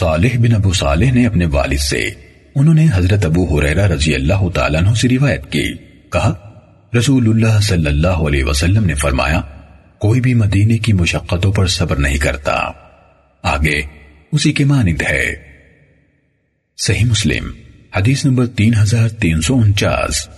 صالح بن ابو صالح نے اپنے والد سے، انہوں نے حضرت ابو حریرہ رضی اللہ تعالیٰ عنہ سے روایت کی۔ کہا، رسول اللہ صلی اللہ علیہ وسلم نے فرمایا، کوئی بھی مدینے کی مشقتوں پر صبر نہیں کرتا۔ آگے، اسی کے مانند ہے۔ صحیح مسلم، حدیث نمبر تین ہزار تین سو انچاس۔